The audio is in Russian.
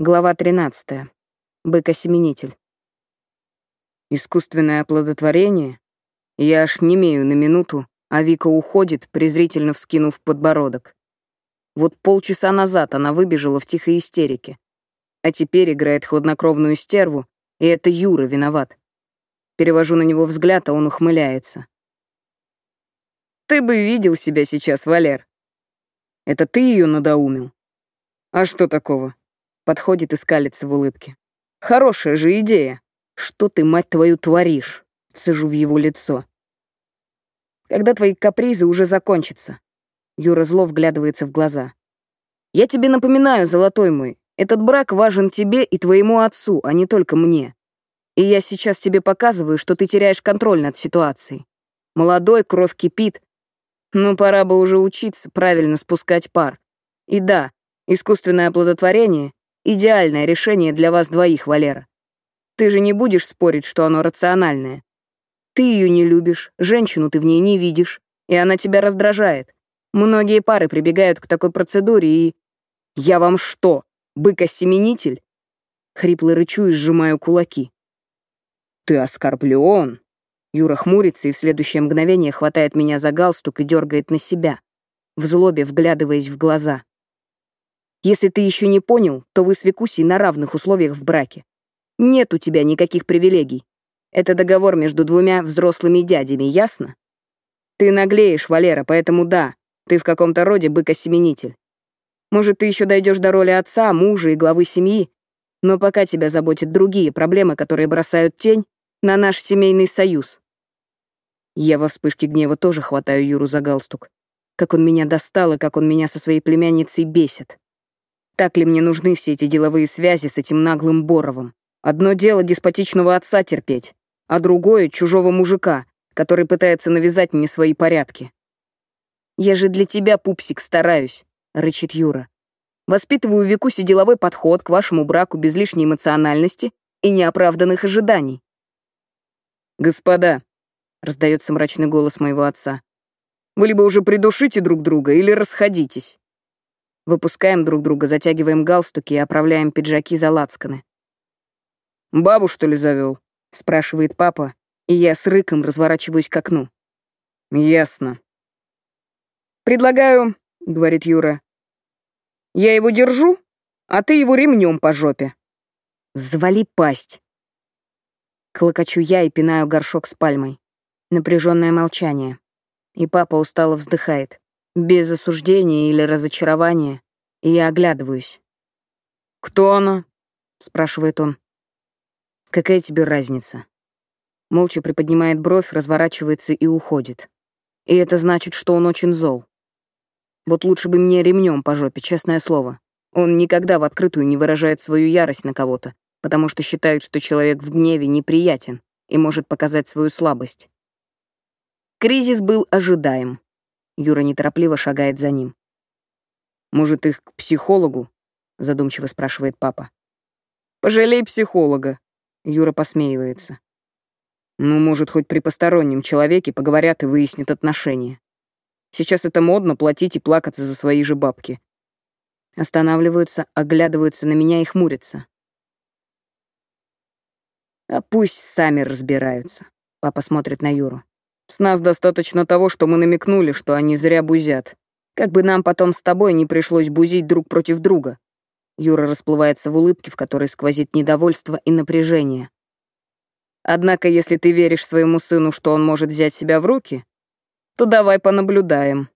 Глава 13. Быкосеменитель. Искусственное оплодотворение? Я аж немею на минуту, а Вика уходит, презрительно вскинув подбородок. Вот полчаса назад она выбежала в тихой истерике. А теперь играет хладнокровную стерву, и это Юра виноват. Перевожу на него взгляд, а он ухмыляется. «Ты бы видел себя сейчас, Валер. Это ты ее надоумил? А что такого? Подходит и скалится в улыбке. Хорошая же идея. Что ты, мать твою, творишь? Сажу в его лицо. Когда твои капризы уже закончатся? Юра зло вглядывается в глаза. Я тебе напоминаю, золотой мой, этот брак важен тебе и твоему отцу, а не только мне. И я сейчас тебе показываю, что ты теряешь контроль над ситуацией. Молодой, кровь кипит. Ну, пора бы уже учиться правильно спускать пар. И да, искусственное оплодотворение Идеальное решение для вас двоих, Валера. Ты же не будешь спорить, что оно рациональное. Ты ее не любишь, женщину ты в ней не видишь, и она тебя раздражает. Многие пары прибегают к такой процедуре и... Я вам что, бык-осеменитель? Хрипло рычу и сжимаю кулаки. Ты оскорблен. Юра хмурится и в следующее мгновение хватает меня за галстук и дергает на себя, в злобе вглядываясь в глаза. Если ты еще не понял, то вы с Викусей на равных условиях в браке. Нет у тебя никаких привилегий. Это договор между двумя взрослыми дядями, ясно? Ты наглеешь, Валера, поэтому да, ты в каком-то роде быкосеменитель. Может, ты еще дойдешь до роли отца, мужа и главы семьи, но пока тебя заботят другие проблемы, которые бросают тень на наш семейный союз. Я во вспышке гнева тоже хватаю Юру за галстук. Как он меня достал и как он меня со своей племянницей бесит. Так ли мне нужны все эти деловые связи с этим наглым Боровым? Одно дело деспотичного отца терпеть, а другое — чужого мужика, который пытается навязать мне свои порядки. «Я же для тебя, пупсик, стараюсь», — рычит Юра. «Воспитываю Викусе деловой подход к вашему браку без лишней эмоциональности и неоправданных ожиданий». «Господа», — раздается мрачный голос моего отца, «вы либо уже придушите друг друга или расходитесь». Выпускаем друг друга, затягиваем галстуки и оправляем пиджаки за лацканы. «Бабу, что ли, завел? спрашивает папа, и я с рыком разворачиваюсь к окну. «Ясно». «Предлагаю», — говорит Юра, — «я его держу, а ты его ремнем по жопе». «Завали пасть». Клокочу я и пинаю горшок с пальмой. Напряженное молчание. И папа устало вздыхает. Без осуждения или разочарования, я оглядываюсь. «Кто она?» — спрашивает он. «Какая тебе разница?» Молча приподнимает бровь, разворачивается и уходит. И это значит, что он очень зол. Вот лучше бы мне ремнем по жопе, честное слово. Он никогда в открытую не выражает свою ярость на кого-то, потому что считает, что человек в гневе неприятен и может показать свою слабость. Кризис был ожидаем. Юра неторопливо шагает за ним. «Может, их к психологу?» — задумчиво спрашивает папа. «Пожалей психолога», — Юра посмеивается. «Ну, может, хоть при постороннем человеке поговорят и выяснят отношения. Сейчас это модно платить и плакаться за свои же бабки». Останавливаются, оглядываются на меня и хмурятся. «А пусть сами разбираются», — папа смотрит на Юру. С нас достаточно того, что мы намекнули, что они зря бузят. Как бы нам потом с тобой не пришлось бузить друг против друга. Юра расплывается в улыбке, в которой сквозит недовольство и напряжение. Однако, если ты веришь своему сыну, что он может взять себя в руки, то давай понаблюдаем.